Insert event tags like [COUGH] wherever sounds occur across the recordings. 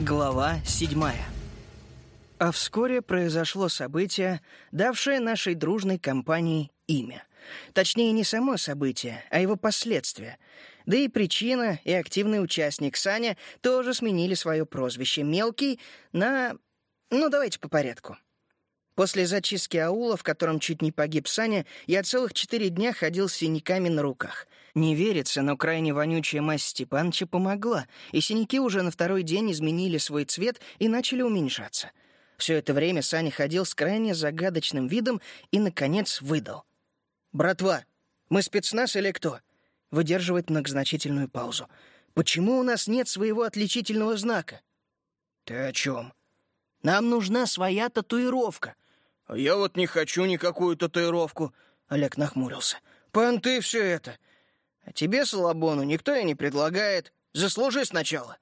Глава седьмая. А вскоре произошло событие, давшее нашей дружной компании имя. Точнее, не само событие, а его последствия. Да и причина, и активный участник Саня тоже сменили свое прозвище «Мелкий» на... Ну, давайте по порядку. После зачистки аула, в котором чуть не погиб Саня, я целых четыре дня ходил с синяками на руках. Не верится, но крайне вонючая мазь Степаныча помогла, и синяки уже на второй день изменили свой цвет и начали уменьшаться. Все это время Саня ходил с крайне загадочным видом и, наконец, выдал. «Братва, мы спецназ или кто?» Выдерживает многозначительную паузу. «Почему у нас нет своего отличительного знака?» «Ты о чем?» «Нам нужна своя татуировка». «Я вот не хочу никакую татуировку», — Олег нахмурился. «Понты все это. А тебе, Салабону, никто и не предлагает. Заслужи сначала».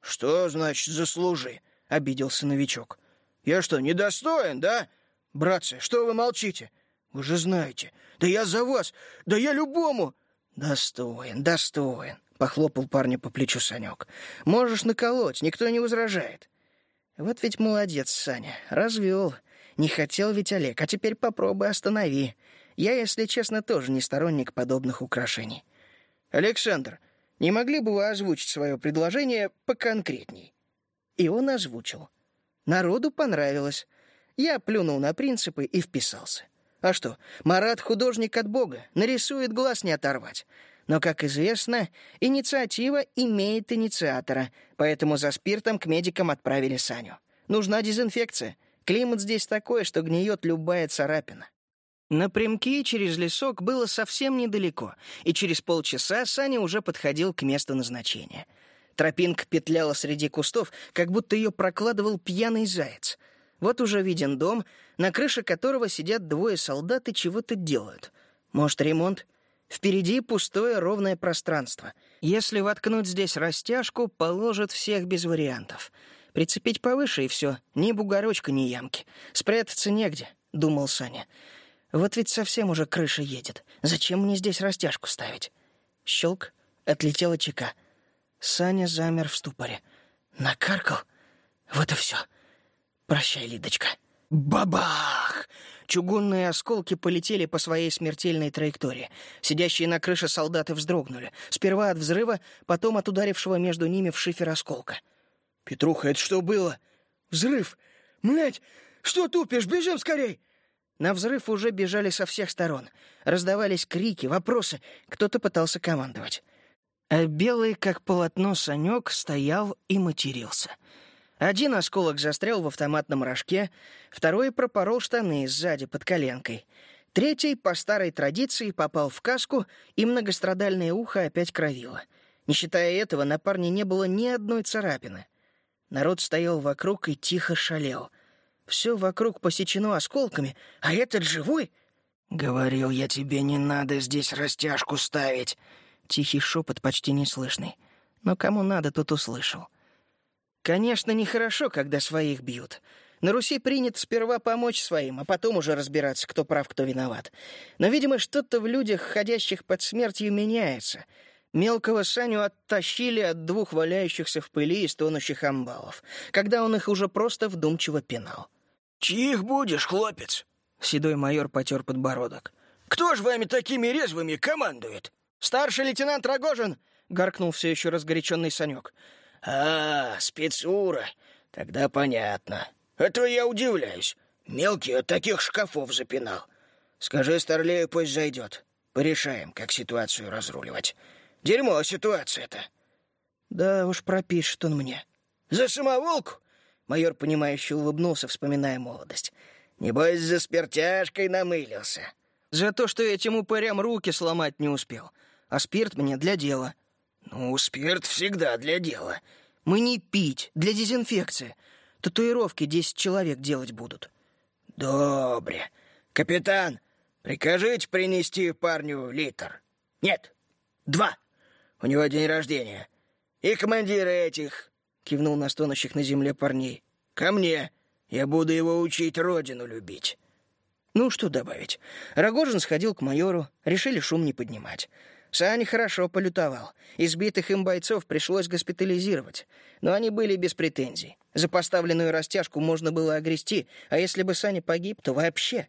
«Что значит «заслужи»?» — обиделся новичок. «Я что, недостоин, да? Братцы, что вы молчите? Вы же знаете. Да я за вас, да я любому!» «Достоин, достоин», — похлопал парня по плечу Санек. «Можешь наколоть, никто не возражает». «Вот ведь молодец, Саня, развел. Не хотел ведь Олег, а теперь попробуй останови. Я, если честно, тоже не сторонник подобных украшений. Александр, не могли бы вы озвучить свое предложение поконкретней? И он озвучил. Народу понравилось. Я плюнул на принципы и вписался. А что, Марат художник от Бога, нарисует глаз не оторвать. Но, как известно, инициатива имеет инициатора, поэтому за спиртом к медикам отправили Саню. Нужна дезинфекция. Климат здесь такой, что гниет любая царапина. Напрямки через лесок было совсем недалеко, и через полчаса Саня уже подходил к месту назначения. Тропинка петляла среди кустов, как будто ее прокладывал пьяный заяц. Вот уже виден дом, на крыше которого сидят двое солдат и чего-то делают. Может, ремонт? Впереди пустое ровное пространство. Если воткнуть здесь растяжку, положат всех без вариантов. Прицепить повыше, и все. Ни бугорочка, ни ямки. Спрятаться негде, — думал Саня. Вот ведь совсем уже крыша едет. Зачем мне здесь растяжку ставить? Щелк, отлетела чека. Саня замер в ступоре. Накаркал? Вот и все. Прощай, Лидочка. Бабах! Чугунные осколки полетели по своей смертельной траектории. Сидящие на крыше солдаты вздрогнули. Сперва от взрыва, потом от ударившего между ними в шифер осколка. «Петруха, это что было? Взрыв! Млять! Что тупишь? Бежим скорей!» На взрыв уже бежали со всех сторон. Раздавались крики, вопросы. Кто-то пытался командовать. А белый, как полотно, Санек стоял и матерился — один осколок застрял в автоматном рожке, второй пропорол штаны сзади под коленкой. Третий, по старой традиции, попал в каску, и многострадальное ухо опять кровило. Не считая этого, на парне не было ни одной царапины. Народ стоял вокруг и тихо шалел. Все вокруг посечено осколками, а этот живой... «Говорил я тебе, не надо здесь растяжку ставить!» Тихий шепот почти неслышный. Но кому надо, тот услышал. Конечно, нехорошо, когда своих бьют. На Руси принято сперва помочь своим, а потом уже разбираться, кто прав, кто виноват. Но, видимо, что-то в людях, ходящих под смертью, меняется. Мелкого Саню оттащили от двух валяющихся в пыли и стонущих амбалов, когда он их уже просто вдумчиво пинал. «Чьих будешь, хлопец?» Седой майор потер подбородок. «Кто ж вами такими резвыми командует?» «Старший лейтенант Рогожин!» — гаркнул все еще разгоряченный Санек. «А, спецура. Тогда понятно. А то я удивляюсь. Мелкий от таких шкафов запинал. Скажи Старлею, пусть зайдет. Порешаем, как ситуацию разруливать. Дерьмо ситуация-то». «Да уж пропишет он мне». «За самоволку?» Майор, понимающе улыбнулся, вспоминая молодость. «Небось, за спиртяжкой намылился». «За то, что этим упырям руки сломать не успел. А спирт мне для дела». «Ну, спирт всегда для дела. Мы не пить, для дезинфекции. Татуировки десять человек делать будут». «Добре. Капитан, прикажите принести парню литр. Нет, два. У него день рождения. И командиры этих...» — кивнул на стонущих на земле парней. «Ко мне. Я буду его учить родину любить». Ну, что добавить. Рогожин сходил к майору, решили шум не поднимать. Саня хорошо полютовал. Избитых им бойцов пришлось госпитализировать. Но они были без претензий. За поставленную растяжку можно было огрести, а если бы Саня погиб, то вообще.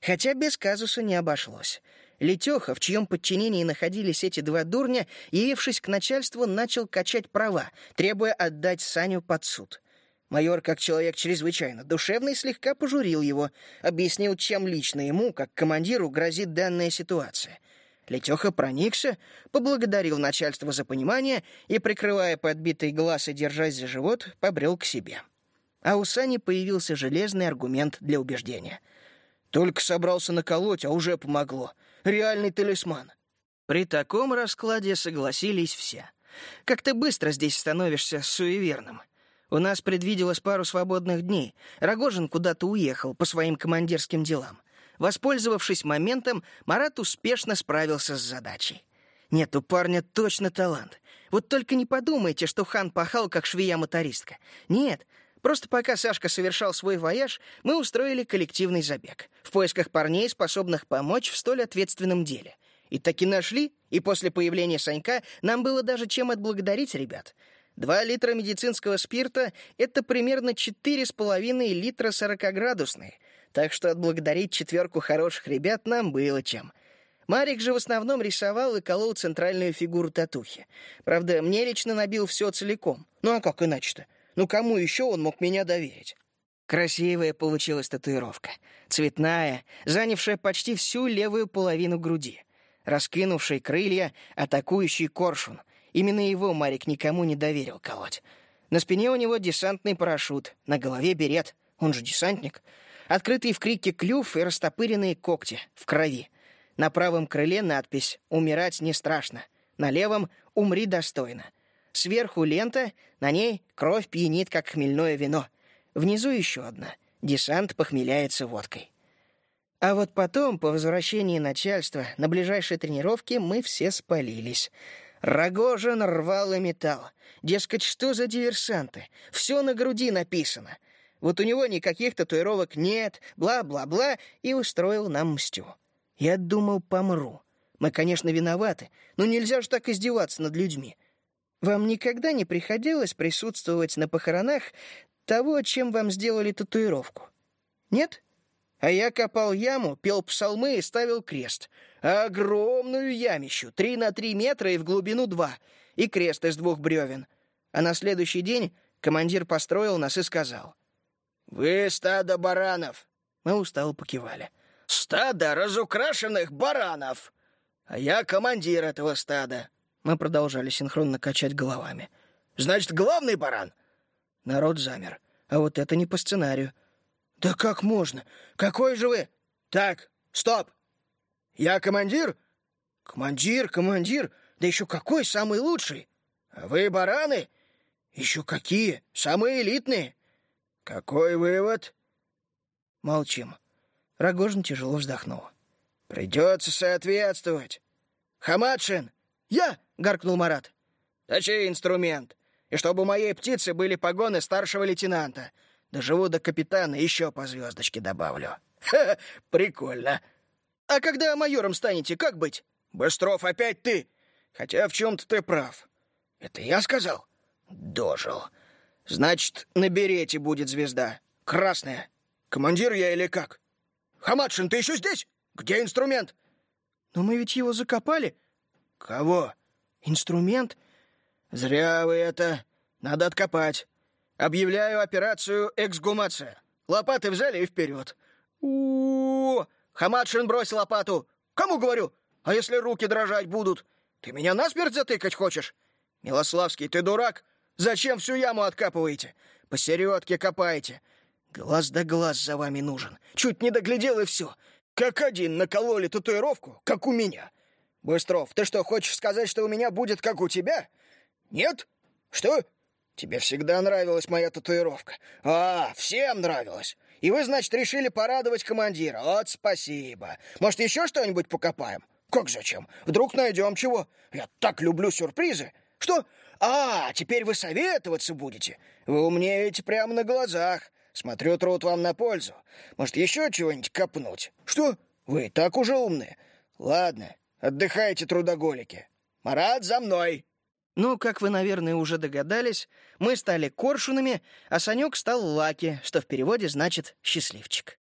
Хотя без казуса не обошлось. Летеха, в чьем подчинении находились эти два дурня, явившись к начальству, начал качать права, требуя отдать Саню под суд. Майор, как человек чрезвычайно душевный, слегка пожурил его, объяснил, чем лично ему, как командиру, грозит данная ситуация — Летеха проникся, поблагодарил начальство за понимание и, прикрывая подбитый глаз и держась за живот, побрел к себе. А у Сани появился железный аргумент для убеждения. «Только собрался наколоть, а уже помогло. Реальный талисман». При таком раскладе согласились все. Как-то быстро здесь становишься суеверным. У нас предвиделось пару свободных дней. Рогожин куда-то уехал по своим командирским делам. Воспользовавшись моментом, Марат успешно справился с задачей. Нет, у парня точно талант. Вот только не подумайте, что хан пахал, как швея-мотористка. Нет, просто пока Сашка совершал свой вояж, мы устроили коллективный забег в поисках парней, способных помочь в столь ответственном деле. И таки нашли, и после появления Санька нам было даже чем отблагодарить ребят. Два литра медицинского спирта — это примерно четыре с половиной литра сорокоградусной — так что отблагодарить четверку хороших ребят нам было чем. Марик же в основном рисовал и колол центральную фигуру татухи. Правда, мне лично набил все целиком. Ну а как иначе-то? Ну кому еще он мог меня доверить? Красивая получилась татуировка. Цветная, занявшая почти всю левую половину груди. Раскинувший крылья, атакующий коршун. Именно его Марик никому не доверил колоть. На спине у него десантный парашют, на голове берет, он же десантник — Открытый в крике клюв и растопыренные когти в крови. На правом крыле надпись «Умирать не страшно». На левом «Умри достойно». Сверху лента, на ней кровь пьянит, как хмельное вино. Внизу еще одна. Десант похмеляется водкой. А вот потом, по возвращении начальства, на ближайшей тренировке мы все спалились. Рогожин рвал и металл. Дескать, что за диверсанты? Все на груди написано — вот у него никаких татуировок нет, бла-бла-бла, и устроил нам мстю. Я думал, помру. Мы, конечно, виноваты, но нельзя же так издеваться над людьми. Вам никогда не приходилось присутствовать на похоронах того, чем вам сделали татуировку? Нет? А я копал яму, пел псалмы и ставил крест. Огромную ямищу, три на три метра и в глубину два, и крест из двух бревен. А на следующий день командир построил нас и сказал — «Вы стадо баранов!» Мы устало покивали. «Стадо разукрашенных баранов!» «А я командир этого стада!» Мы продолжали синхронно качать головами. «Значит, главный баран?» Народ замер. А вот это не по сценарию. «Да как можно? Какой же вы?» «Так, стоп! Я командир?» «Командир, командир! Да еще какой самый лучший? А вы бараны? Еще какие? Самые элитные!» «Какой вывод?» Молчим. Рогожин тяжело вздохнул. «Придется соответствовать. Хамадшин!» «Я!» — гаркнул Марат. «Точи инструмент. И чтобы у моей птицы были погоны старшего лейтенанта. Доживу до капитана, еще по звездочке добавлю. [LAUGHS] Ха, прикольно. А когда майором станете, как быть? Быстров, опять ты. Хотя в чем-то ты прав. Это я сказал? Дожил. Значит, на берете будет звезда. Красная. Командир я или как? Хамадшин, ты еще здесь? Где инструмент? Но мы ведь его закопали. Кого? Инструмент? Зря вы это. Надо откопать. Объявляю операцию «Эксгумация». Лопаты взяли и вперед. у, -у, -у Хамадшин брось лопату. Кому говорю? А если руки дрожать будут? Ты меня насмерть затыкать хочешь? Милославский, ты дурак? Зачем всю яму откапываете? Посередке копаете. Глаз да глаз за вами нужен. Чуть не доглядел и все. Как один накололи татуировку, как у меня. Быстров, ты что, хочешь сказать, что у меня будет как у тебя? Нет? Что? Тебе всегда нравилась моя татуировка. А, всем нравилась. И вы, значит, решили порадовать командира. Вот спасибо. Может, еще что-нибудь покопаем? Как зачем? Вдруг найдем чего? Я так люблю сюрпризы. Что? А, теперь вы советоваться будете. Вы умнеете прямо на глазах. Смотрю, труд вам на пользу. Может, еще чего-нибудь копнуть? Что? Вы так уже умные. Ладно, Отдыхайте, трудоголики. Марат, за мной!» Ну, как вы, наверное, уже догадались, мы стали коршунами, а Санек стал Лаки, что в переводе значит «счастливчик».